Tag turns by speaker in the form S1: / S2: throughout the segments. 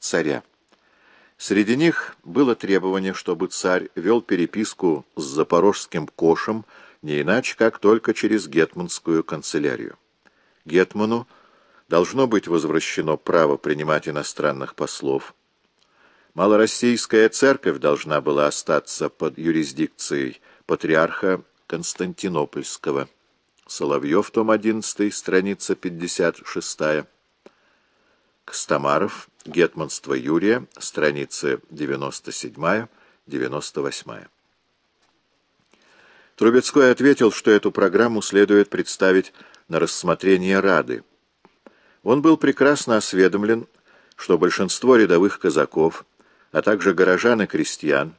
S1: царя. Среди них было требование, чтобы царь вел переписку с запорожским кошем не иначе, как только через гетманскую канцелярию. Гетману должно быть возвращено право принимать иностранных послов. Малороссийская церковь должна была остаться под юрисдикцией патриарха Константинопольского. Соловьев, том 11, страница 56. Костомаров, Гетманство Юрия, страницы 97-98. Трубецкой ответил, что эту программу следует представить на рассмотрение Рады. Он был прекрасно осведомлен, что большинство рядовых казаков, а также горожан и крестьян,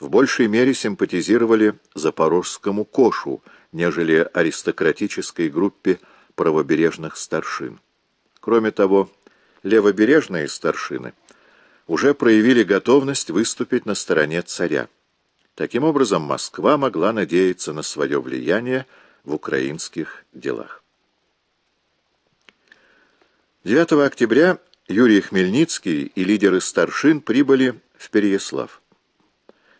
S1: в большей мере симпатизировали запорожскому кошу, нежели аристократической группе правобережных старшин. Кроме того, левобережные старшины уже проявили готовность выступить на стороне царя. Таким образом, Москва могла надеяться на свое влияние в украинских делах. 9 октября Юрий Хмельницкий и лидеры старшин прибыли в Переяслав.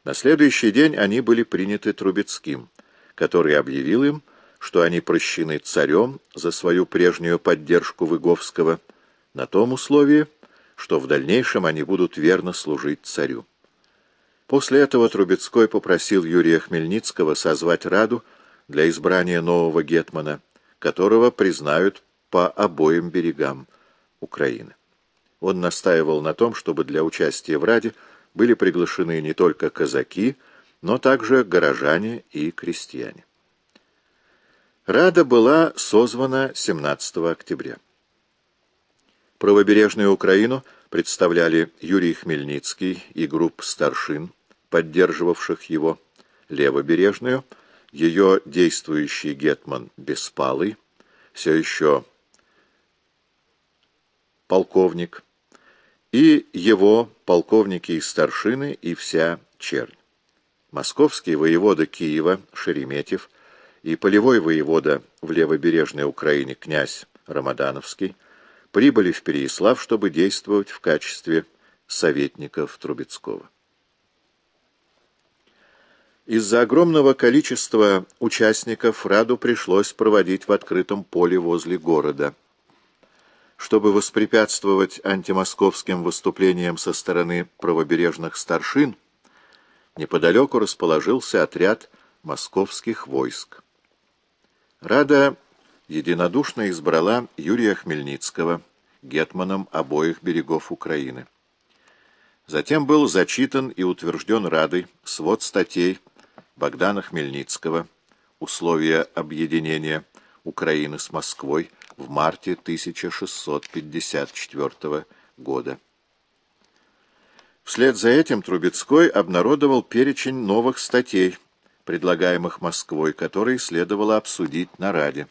S1: На следующий день они были приняты Трубецким, который объявил им, что они прощены царем за свою прежнюю поддержку Выговского, на том условии, что в дальнейшем они будут верно служить царю. После этого Трубецкой попросил Юрия Хмельницкого созвать Раду для избрания нового гетмана, которого признают по обоим берегам Украины. Он настаивал на том, чтобы для участия в Раде были приглашены не только казаки, но также горожане и крестьяне. Рада была созвана 17 октября. Правобережную Украину представляли Юрий Хмельницкий и групп старшин, поддерживавших его, левобережную, ее действующий гетман Беспалый, все еще полковник, и его полковники и старшины и вся чернь. Московский воевода Киева Шереметьев и полевой воевода в левобережной Украине князь Рамадановский прибыли в Переяслав, чтобы действовать в качестве советников Трубецкого. Из-за огромного количества участников Раду пришлось проводить в открытом поле возле города. Чтобы воспрепятствовать антимосковским выступлениям со стороны правобережных старшин, неподалеку расположился отряд московских войск. Рада единодушно избрала Юрия Хмельницкого гетманом обоих берегов Украины. Затем был зачитан и утвержден Радой свод статей Богдана Хмельницкого «Условия объединения Украины с Москвой» в марте 1654 года. Вслед за этим Трубецкой обнародовал перечень новых статей, предлагаемых Москвой, которые следовало обсудить на Раде.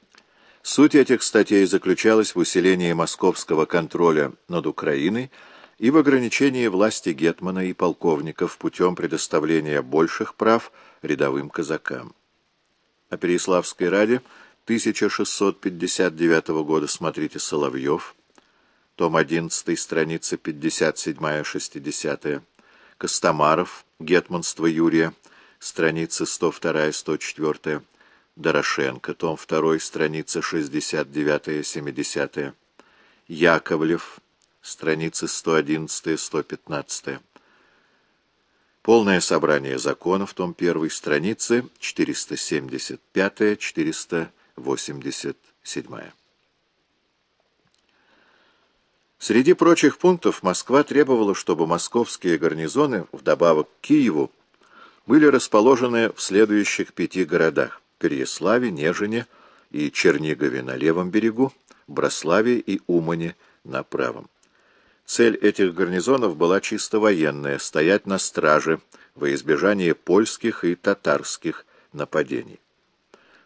S1: Суть этих статей заключалась в усилении московского контроля над Украиной и в ограничении власти гетмана и полковников путем предоставления больших прав рядовым казакам. О Переяславской раде 1659 года смотрите Соловьев, том 11, страница 57-60, Костомаров, Гетманство Юрия, страницы 102-104, Дорошенко, том 2, страница 69-70, Яковлев, страницы 111-115. Полное собрание законов, том 1, страницы 475-487. Среди прочих пунктов Москва требовала, чтобы московские гарнизоны, вдобавок к Киеву, были расположены в следующих пяти городах. Переяславе, Нежине и Чернигове на левом берегу, Брославе и Умане на правом. Цель этих гарнизонов была чисто военная — стоять на страже во избежание польских и татарских нападений.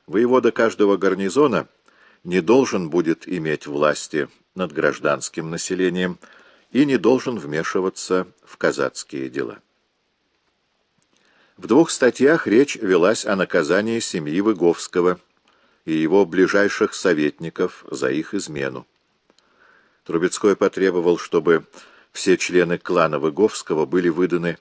S1: Воевода каждого гарнизона не должен будет иметь власти над гражданским населением и не должен вмешиваться в казацкие дела. В двух статьях речь велась о наказании семьи Выговского и его ближайших советников за их измену. Трубецкой потребовал, чтобы Все члены клана Выговского были выданы